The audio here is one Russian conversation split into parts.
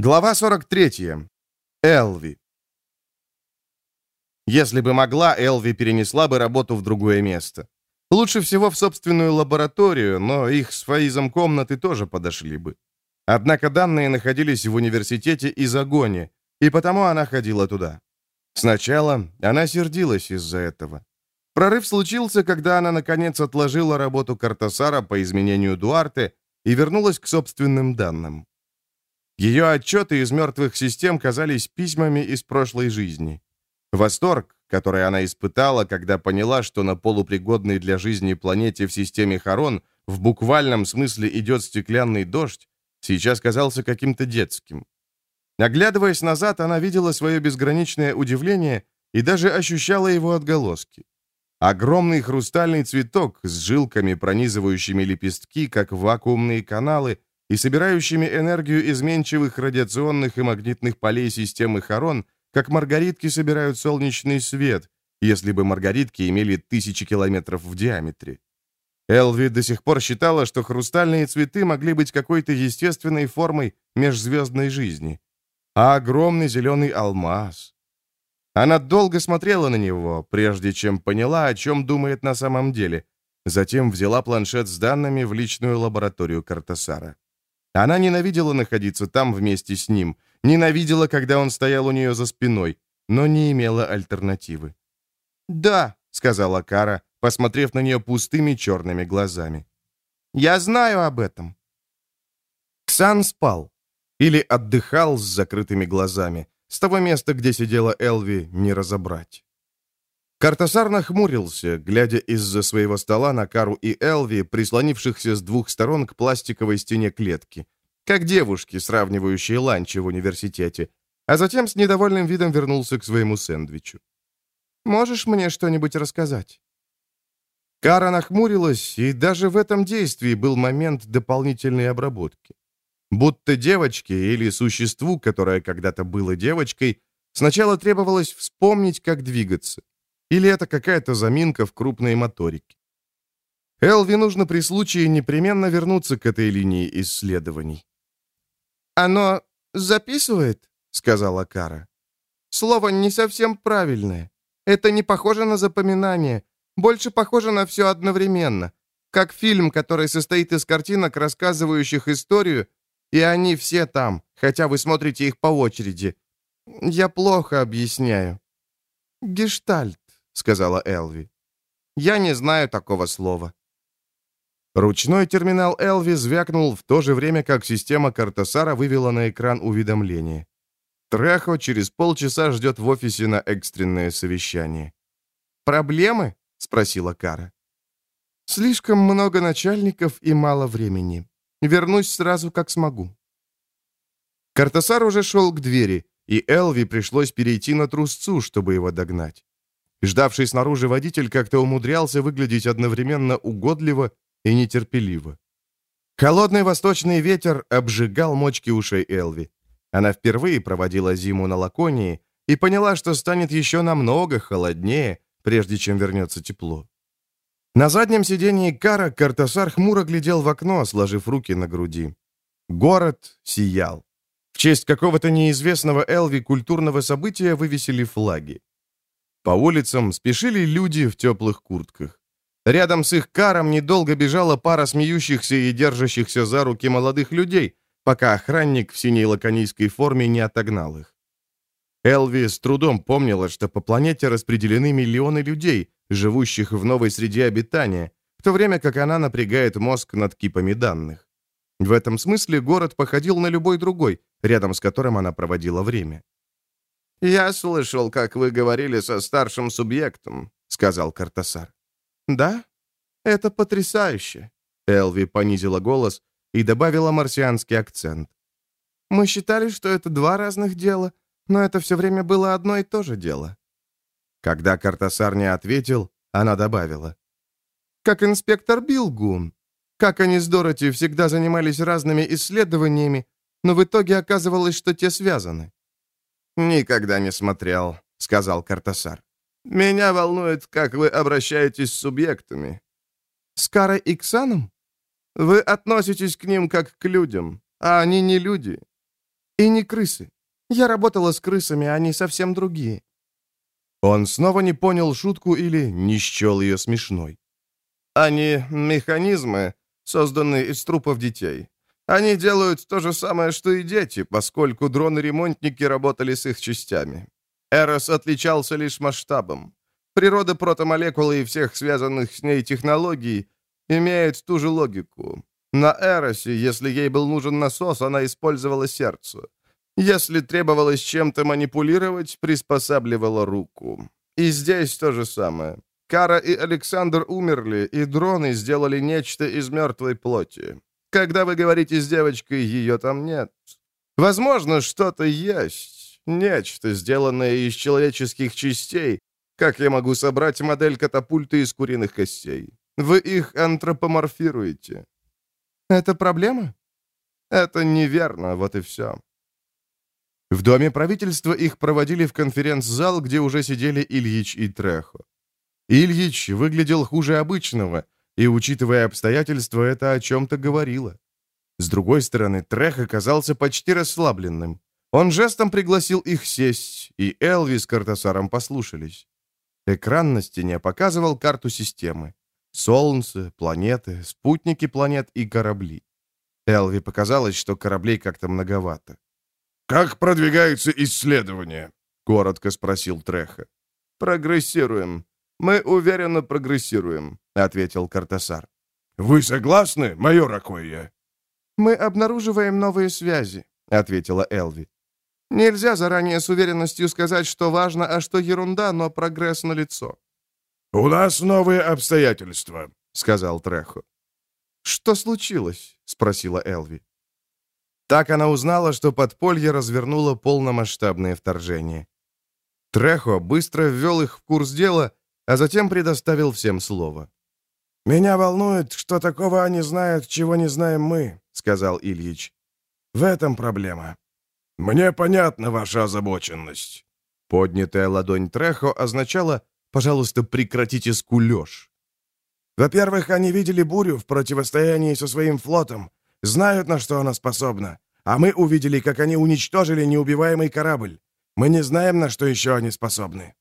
Глава 43. Элви. Если бы могла, Элви перенесла бы работу в другое место. Лучше всего в собственную лабораторию, но их с Фаизом комнаты тоже подошли бы. Однако данные находились в университете и загоне, и потому она ходила туда. Сначала она сердилась из-за этого. Прорыв случился, когда она, наконец, отложила работу Картасара по изменению Дуарте и вернулась к собственным данным. Ее отчеты из мертвых систем казались письмами из прошлой жизни. Восторг, который она испытала, когда поняла, что на полупригодной для жизни планете в системе Харон в буквальном смысле идет стеклянный дождь, сейчас казался каким-то детским. Оглядываясь назад, она видела свое безграничное удивление и даже ощущала его отголоски. Огромный хрустальный цветок с жилками, пронизывающими лепестки, как вакуумные каналы, и собирающими энергию изменчивых радиационных и магнитных полей системы Харон, как маргаритки собирают солнечный свет, если бы маргаритки имели тысячи километров в диаметре. Элви до сих пор считала, что хрустальные цветы могли быть какой-то естественной формой межзвездной жизни. А огромный зеленый алмаз... Она долго смотрела на него, прежде чем поняла, о чем думает на самом деле. Затем взяла планшет с данными в личную лабораторию Картасара. Она ненавидела находиться там вместе с ним, ненавидела, когда он стоял у нее за спиной, но не имела альтернативы. «Да», — сказала Кара, посмотрев на нее пустыми черными глазами. «Я знаю об этом». Ксан спал. Или отдыхал с закрытыми глазами. С того места, где сидела Элви, не разобрать. Картасар нахмурился, глядя из-за своего стола на Кару и Элви, прислонившихся с двух сторон к пластиковой стене клетки, как девушки, сравнивающие ланчи в университете, а затем с недовольным видом вернулся к своему сэндвичу. «Можешь мне что-нибудь рассказать?» Кара нахмурилась, и даже в этом действии был момент дополнительной обработки. Будто девочке или существу, которое когда-то было девочкой, сначала требовалось вспомнить, как двигаться. Или это какая-то заминка в крупной моторике? Элви нужно при случае непременно вернуться к этой линии исследований. «Оно записывает?» — сказала Кара. «Слово не совсем правильное. Это не похоже на запоминание, больше похоже на все одновременно. Как фильм, который состоит из картинок, рассказывающих историю, и они все там, хотя вы смотрите их по очереди. Я плохо объясняю. Гештальт сказала Элви. «Я не знаю такого слова». Ручной терминал Элви звякнул в то же время, как система Картасара вывела на экран уведомление. Трехо через полчаса ждет в офисе на экстренное совещание. «Проблемы?» — спросила Кара. «Слишком много начальников и мало времени. Вернусь сразу, как смогу». Картасар уже шел к двери, и Элви пришлось перейти на трусцу, чтобы его догнать. Ждавший снаружи водитель как-то умудрялся выглядеть одновременно угодливо и нетерпеливо. Холодный восточный ветер обжигал мочки ушей Элви. Она впервые проводила зиму на Лаконии и поняла, что станет еще намного холоднее, прежде чем вернется тепло. На заднем сидении Кара Картасар хмуро глядел в окно, сложив руки на груди. Город сиял. В честь какого-то неизвестного Элви культурного события вывесили флаги. По улицам спешили люди в теплых куртках. Рядом с их каром недолго бежала пара смеющихся и держащихся за руки молодых людей, пока охранник в синей лаконийской форме не отогнал их. Элви с трудом помнила, что по планете распределены миллионы людей, живущих в новой среде обитания, в то время как она напрягает мозг над кипами данных. В этом смысле город походил на любой другой, рядом с которым она проводила время. «Я слышал, как вы говорили со старшим субъектом», — сказал Картасар. «Да? Это потрясающе!» Элви понизила голос и добавила марсианский акцент. «Мы считали, что это два разных дела, но это все время было одно и то же дело». Когда Картасар не ответил, она добавила. «Как инспектор Билгун. Как они с Дороти всегда занимались разными исследованиями, но в итоге оказывалось, что те связаны. «Никогда не смотрел», — сказал Картасар. «Меня волнует, как вы обращаетесь с субъектами». «С Карой и Ксаном?» «Вы относитесь к ним как к людям, а они не люди». И не крысы. Я работала с крысами, они совсем другие». Он снова не понял шутку или не счел ее смешной. «Они механизмы, созданные из трупов детей. Они делают то же самое, что и дети, поскольку дроны-ремонтники работали с их частями. Эрос отличался лишь масштабом. Природа протомолекулы и всех связанных с ней технологий имеет ту же логику. На Эросе, если ей был нужен насос, она использовала сердце. Если требовалось чем-то манипулировать, приспосабливала руку. И здесь то же самое. Кара и Александр умерли, и дроны сделали нечто из мертвой плоти. Когда вы говорите с девочкой, ее там нет. Возможно, что-то есть. Нечто, сделанное из человеческих частей. Как я могу собрать модель катапульты из куриных костей? Вы их антропоморфируете. Это проблема? Это неверно, вот и все. В доме правительства их проводили в конференц-зал, где уже сидели Ильич и Трехо. Ильич выглядел хуже обычного — и, учитывая обстоятельства, это о чем-то говорило. С другой стороны, Трех оказался почти расслабленным. Он жестом пригласил их сесть, и Элви с Картасаром послушались. Экран на стене показывал карту системы. Солнце, планеты, спутники планет и корабли. Элви показалось, что кораблей как-то многовато. «Как продвигаются исследования?» — коротко спросил Треха. «Прогрессируем. Мы уверенно прогрессируем», — ответил Картасар. «Вы согласны, майор Акойя?» «Мы обнаруживаем новые связи», — ответила Элви. «Нельзя заранее с уверенностью сказать, что важно, а что ерунда, но прогресс налицо». «У нас новые обстоятельства», — сказал Трехо. «Что случилось?» — спросила Элви. Так она узнала, что подполье развернуло полномасштабное вторжение. Трехо быстро ввел их в курс дела а затем предоставил всем слово. «Меня волнует, что такого они знают, чего не знаем мы», — сказал Ильич. «В этом проблема». «Мне понятна ваша озабоченность». Поднятая ладонь Трехо означала «пожалуйста, прекратите скулеж». «Во-первых, они видели бурю в противостоянии со своим флотом, знают, на что она способна, а мы увидели, как они уничтожили неубиваемый корабль. Мы не знаем, на что еще они способны».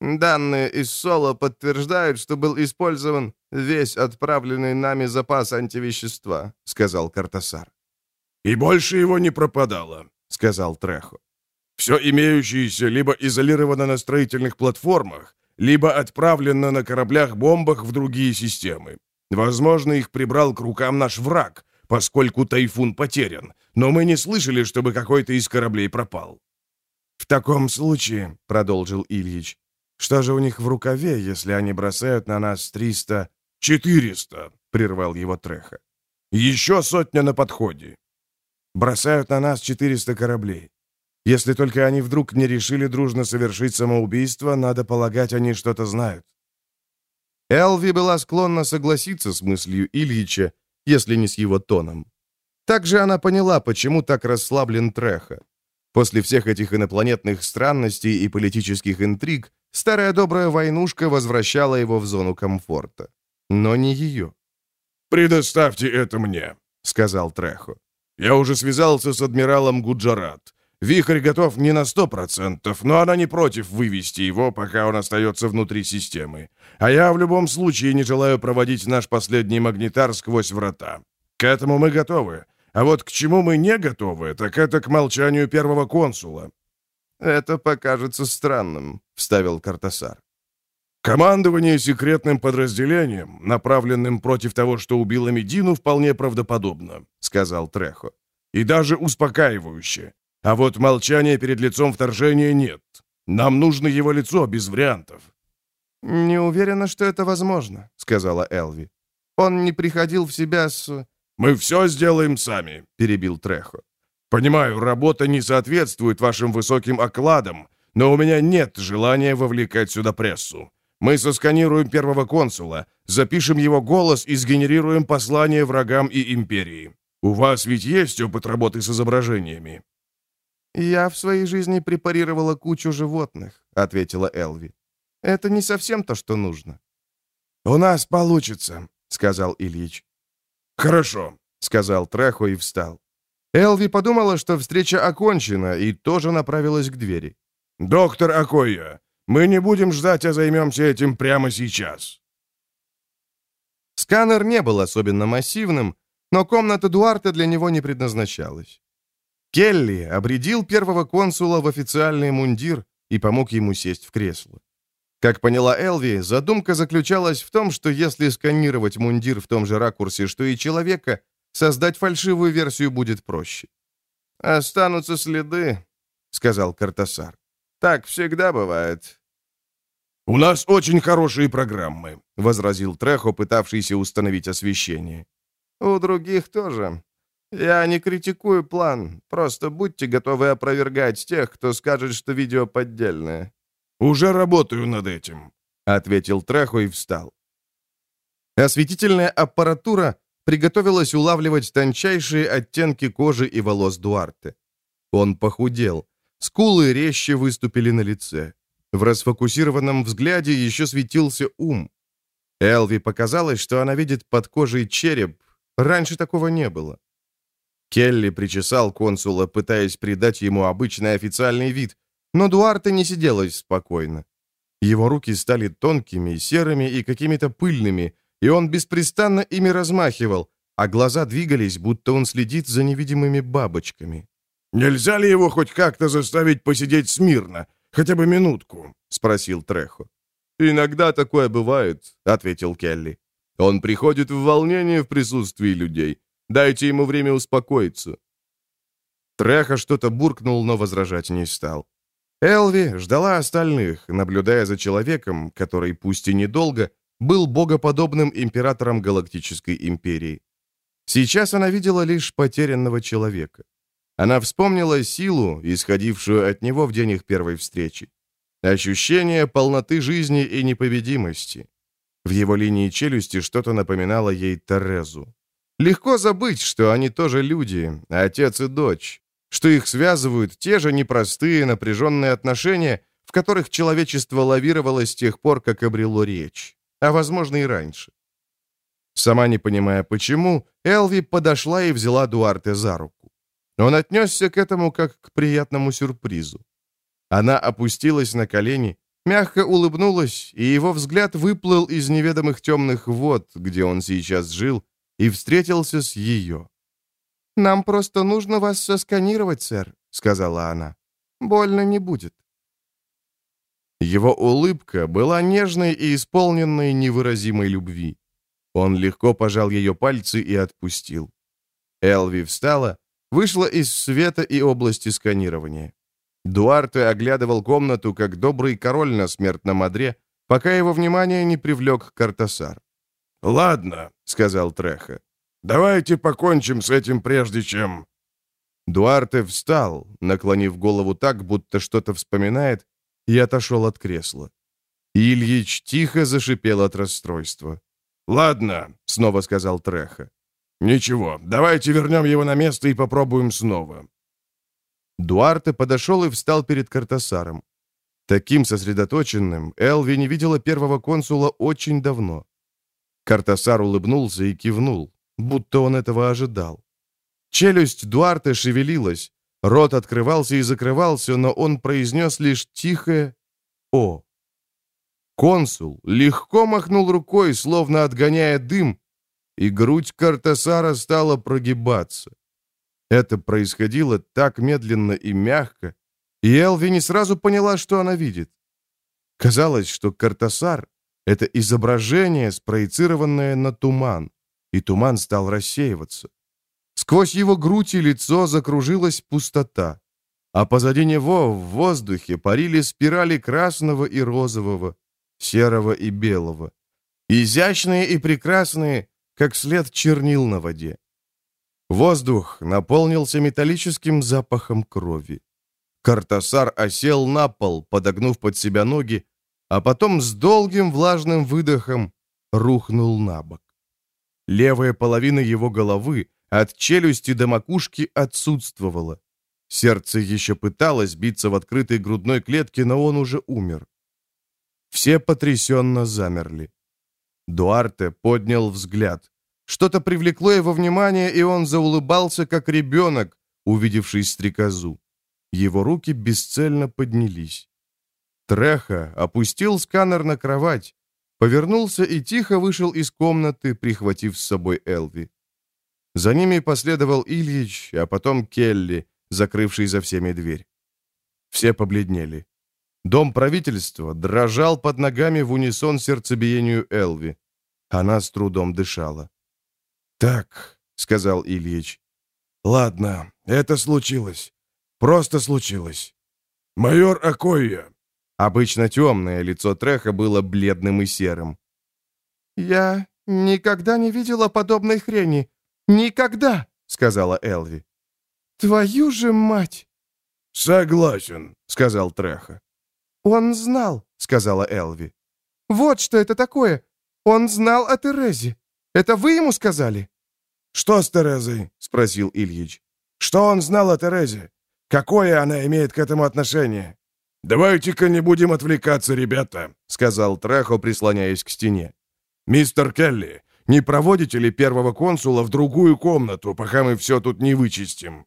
Данные из Соло подтверждают, что был использован весь отправленный нами запас антивещества», — сказал Картасар. «И больше его не пропадало», — сказал Трехо. «Все имеющееся либо изолировано на строительных платформах, либо отправлено на кораблях-бомбах в другие системы. Возможно, их прибрал к рукам наш враг, поскольку тайфун потерян, но мы не слышали, чтобы какой-то из кораблей пропал». «В таком случае», — продолжил Ильич, что же у них в рукаве, если они бросают на нас триста... «Четыреста!» — прервал его Треха. «Еще сотня на подходе!» «Бросают на нас четыреста кораблей. Если только они вдруг не решили дружно совершить самоубийство, надо полагать, они что-то знают». Элви была склонна согласиться с мыслью Ильича, если не с его тоном. Также она поняла, почему так расслаблен Треха. После всех этих инопланетных странностей и политических интриг Старая добрая войнушка возвращала его в зону комфорта. Но не ее. «Предоставьте это мне», — сказал Трехо. «Я уже связался с адмиралом Гуджарат. Вихрь готов не на сто процентов, но она не против вывести его, пока он остается внутри системы. А я в любом случае не желаю проводить наш последний магнитар сквозь врата. К этому мы готовы. А вот к чему мы не готовы, так это к молчанию первого консула. «Это покажется странным», — вставил Картасар. «Командование секретным подразделением, направленным против того, что убило Медину, вполне правдоподобно», — сказал Трехо. «И даже успокаивающе. А вот молчания перед лицом вторжения нет. Нам нужно его лицо без вариантов». «Не уверена, что это возможно», — сказала Элви. «Он не приходил в себя с...» «Мы все сделаем сами», — перебил Трехо. Понимаю, работа не соответствует вашим высоким окладам, но у меня нет желания вовлекать сюда прессу. Мы сосканируем первого консула, запишем его голос и сгенерируем послание врагам и империи. У вас ведь есть опыт работы с изображениями?» «Я в своей жизни препарировала кучу животных», — ответила Элви. «Это не совсем то, что нужно». «У нас получится», — сказал Ильич. «Хорошо», — сказал Трехо и встал. Элви подумала, что встреча окончена, и тоже направилась к двери. «Доктор Акоя, мы не будем ждать, а займемся этим прямо сейчас». Сканер не был особенно массивным, но комната Дуарта для него не предназначалась. Келли обредил первого консула в официальный мундир и помог ему сесть в кресло. Как поняла Элви, задумка заключалась в том, что если сканировать мундир в том же ракурсе, что и человека, создать фальшивую версию будет проще. «Останутся следы», — сказал Картасар. «Так всегда бывает». «У нас очень хорошие программы», — возразил Трехо, пытавшийся установить освещение. «У других тоже. Я не критикую план, просто будьте готовы опровергать тех, кто скажет, что видео поддельное». «Уже работаю над этим», — ответил Трехо и встал. Осветительная аппаратура приготовилась улавливать тончайшие оттенки кожи и волос Дуарте. Он похудел. Скулы резче выступили на лице. В расфокусированном взгляде еще светился ум. Элви показалось, что она видит под кожей череп. Раньше такого не было. Келли причесал консула, пытаясь придать ему обычный официальный вид, но Дуарте не сиделось спокойно. Его руки стали тонкими, серыми и какими-то пыльными, и он беспрестанно ими размахивал, а глаза двигались, будто он следит за невидимыми бабочками. «Нельзя ли его хоть как-то заставить посидеть смирно, хотя бы минутку?» — спросил Трехо. «Иногда такое бывает», — ответил Келли. «Он приходит в волнение в присутствии людей. Дайте ему время успокоиться». Треха что-то буркнул, но возражать не стал. Элви ждала остальных, наблюдая за человеком, который, пусть и недолго, был богоподобным императором Галактической империи. Сейчас она видела лишь потерянного человека. Она вспомнила силу, исходившую от него в день их первой встречи. Ощущение полноты жизни и непобедимости. В его линии челюсти что-то напоминало ей Терезу. Легко забыть, что они тоже люди, отец и дочь, что их связывают те же непростые напряженные отношения, в которых человечество лавировало с тех пор, как обрело речь, а, возможно, и раньше. Сама не понимая почему, Элви подошла и взяла Дуарте за руку. Он отнесся к этому как к приятному сюрпризу. Она опустилась на колени, мягко улыбнулась, и его взгляд выплыл из неведомых темных вод, где он сейчас жил, и встретился с ее. «Нам просто нужно вас сосканировать, сэр», — сказала она. «Больно не будет». Его улыбка была нежной и исполненной невыразимой любви. Он легко пожал ее пальцы и отпустил. Элви встала, вышла из света и области сканирования. Дуарте оглядывал комнату, как добрый король на смертном одре, пока его внимание не привлек Картасар. «Ладно», — сказал Треха. «Давайте покончим с этим, прежде чем...» Дуарте встал, наклонив голову так, будто что-то вспоминает, и отошел от кресла. Ильич тихо зашипел от расстройства. «Ладно», — снова сказал Треха. «Ничего, давайте вернем его на место и попробуем снова». Дуарте подошел и встал перед Картасаром. Таким сосредоточенным Элви не видела первого консула очень давно. Картасар улыбнулся и кивнул, будто он этого ожидал. Челюсть Дуарте шевелилась, рот открывался и закрывался, но он произнес лишь тихое «О». Консул легко махнул рукой, словно отгоняя дым, и грудь Картасара стала прогибаться. Это происходило так медленно и мягко, и Элви не сразу поняла, что она видит. Казалось, что Картасар — это изображение, спроецированное на туман, и туман стал рассеиваться. Сквозь его грудь и лицо закружилась пустота, а позади него в воздухе парили спирали красного и розового, серого и белого, изящные и прекрасные, как след чернил на воде. Воздух наполнился металлическим запахом крови. Картасар осел на пол, подогнув под себя ноги, а потом с долгим влажным выдохом рухнул на бок. Левая половина его головы от челюсти до макушки отсутствовала. Сердце еще пыталось биться в открытой грудной клетке, но он уже умер. Все потрясенно замерли. Дуарте поднял взгляд. Что-то привлекло его внимание, и он заулыбался, как ребенок, увидевший стрекозу. Его руки бесцельно поднялись. Треха опустил сканер на кровать, повернулся и тихо вышел из комнаты, прихватив с собой Элви. За ними последовал Ильич, а потом Келли, закрывший за всеми дверь. Все побледнели. Дом правительства дрожал под ногами в унисон сердцебиению Элви. Она с трудом дышала. «Так», — сказал Ильич. «Ладно, это случилось. Просто случилось. Майор Акоя». Обычно темное лицо Треха было бледным и серым. «Я никогда не видела подобной хрени. Никогда!» — сказала Элви. «Твою же мать!» «Согласен», — сказал Треха. «Он знал», — сказала Элви. «Вот что это такое. Он знал о Терезе. Это вы ему сказали?» «Что с Терезой?» — спросил Ильич. «Что он знал о Терезе? Какое она имеет к этому отношение?» «Давайте-ка не будем отвлекаться, ребята», — сказал Трехо, прислоняясь к стене. «Мистер Келли, не проводите ли первого консула в другую комнату, пока мы все тут не вычистим?»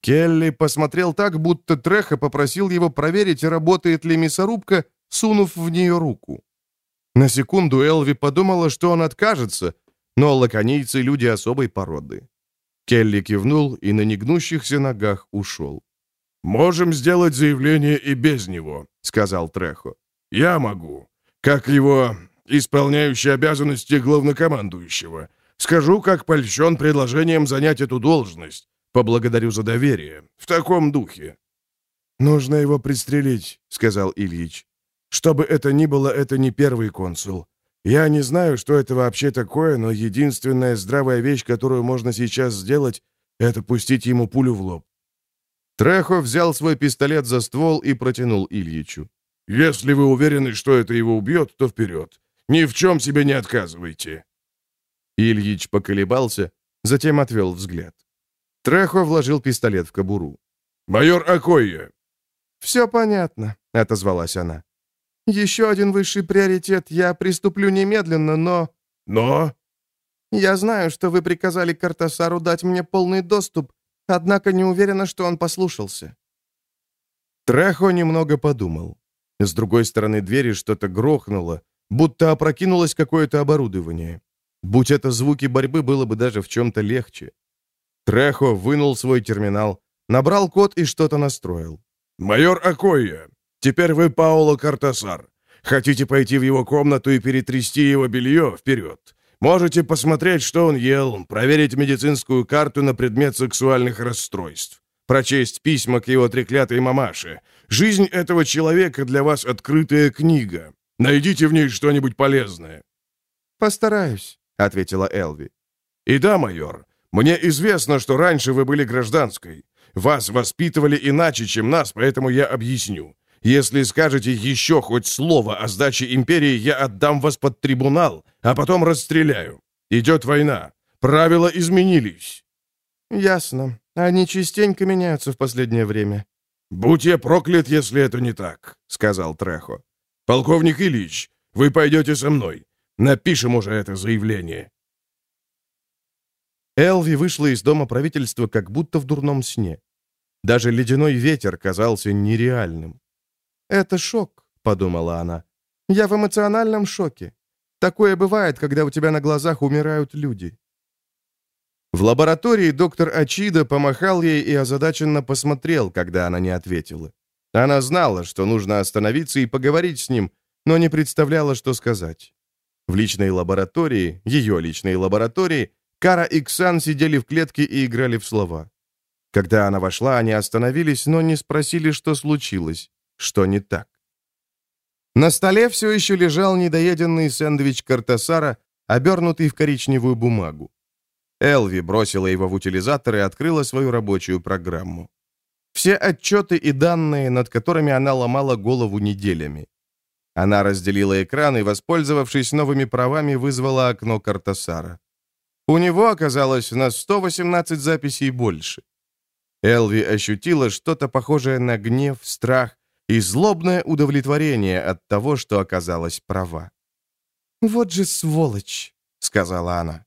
Келли посмотрел так, будто Треха попросил его проверить, работает ли мясорубка, сунув в нее руку. На секунду Элви подумала, что он откажется, но лаконийцы — люди особой породы. Келли кивнул и на негнущихся ногах ушел. «Можем сделать заявление и без него», — сказал Трехо. «Я могу. Как его исполняющий обязанности главнокомандующего. Скажу, как польщен предложением занять эту должность. Поблагодарю за доверие. В таком духе». «Нужно его пристрелить», — сказал Ильич. «Что бы это ни было, это не первый консул. Я не знаю, что это вообще такое, но единственная здравая вещь, которую можно сейчас сделать, это пустить ему пулю в лоб. Трехо взял свой пистолет за ствол и протянул Ильичу. «Если вы уверены, что это его убьет, то вперед. Ни в чем себе не отказывайте». Ильич поколебался, затем отвел взгляд. Трехо вложил пистолет в кобуру. «Майор Акойя!» «Все понятно», — отозвалась она. «Еще один высший приоритет. Я приступлю немедленно, но...» «Но?» «Я знаю, что вы приказали Картасару дать мне полный доступ, однако не уверена, что он послушался». Трехо немного подумал. С другой стороны двери что-то грохнуло, будто опрокинулось какое-то оборудование. Будь это звуки борьбы, было бы даже в чем-то легче. Трехо вынул свой терминал, набрал код и что-то настроил. «Майор Акойя, теперь вы Паоло Картасар. Хотите пойти в его комнату и перетрясти его белье вперед? Можете посмотреть, что он ел, проверить медицинскую карту на предмет сексуальных расстройств, прочесть письма к его треклятой мамаше. Жизнь этого человека для вас открытая книга. Найдите в ней что-нибудь полезное». «Постараюсь», — ответила Элви. «И да, майор, мне известно, что раньше вы были гражданской. Вас воспитывали иначе, чем нас, поэтому я объясню. Если скажете еще хоть слово о сдаче империи, я отдам вас под трибунал, а потом расстреляю. Идет война. Правила изменились». «Ясно. Они частенько меняются в последнее время». «Будь я проклят, если это не так», — сказал Трехо. «Полковник Ильич, вы пойдете со мной. Напишем уже это заявление». Элви вышла из дома правительства как будто в дурном сне. Даже ледяной ветер казался нереальным. «Это шок», — подумала она. «Я в эмоциональном шоке. Такое бывает, когда у тебя на глазах умирают люди». В лаборатории доктор Ачида помахал ей и озадаченно посмотрел, когда она не ответила. Она знала, что нужно остановиться и поговорить с ним, но не представляла, что сказать. В личной лаборатории, ее личной лаборатории, Кара и Ксан сидели в клетке и играли в слова. Когда она вошла, они остановились, но не спросили, что случилось, что не так. На столе все еще лежал недоеденный сэндвич Картасара, обернутый в коричневую бумагу. Элви бросила его в утилизатор и открыла свою рабочую программу. Все отчеты и данные, над которыми она ломала голову неделями. Она разделила экран и, воспользовавшись новыми правами, вызвала окно Картасара. У него оказалось на 118 записей больше. Элви ощутила что-то похожее на гнев, страх и злобное удовлетворение от того, что оказалась права. «Вот же сволочь!» — сказала она.